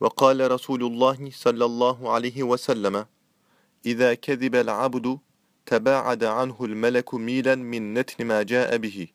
وقال رسول الله صلى الله عليه وسلم إذا كذب العبد تباعد عنه الملك ميلا من نتن ما جاء به.